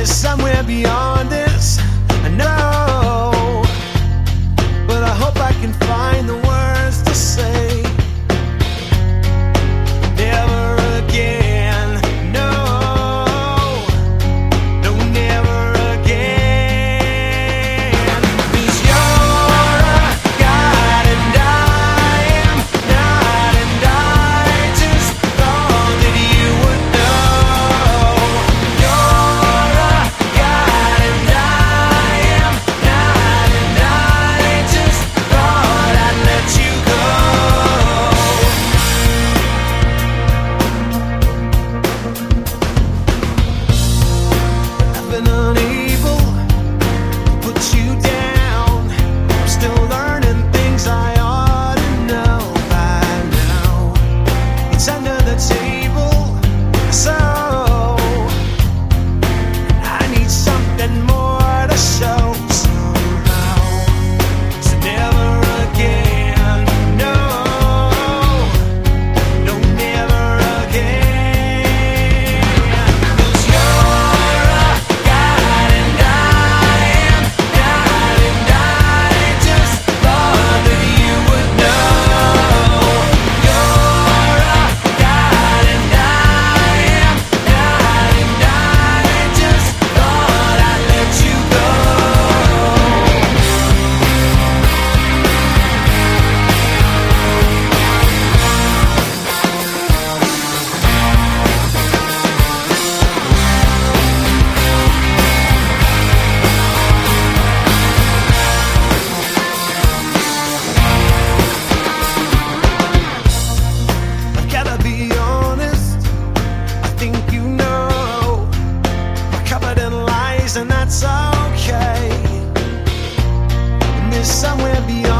is somewhere beyond this. I know. that's okay. And there's somewhere beyond.